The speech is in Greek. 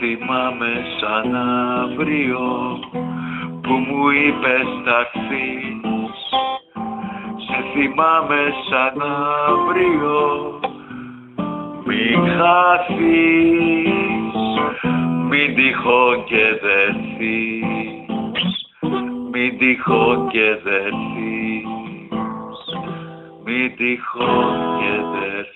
θυμάμαι σαν αύριο που μου είπες να Σε θυμάμαι σαν αύριο μην χάθεις, μην τυχόν και δεθείς μην τυχόν και δεθείς μην τυχόν και δεθείς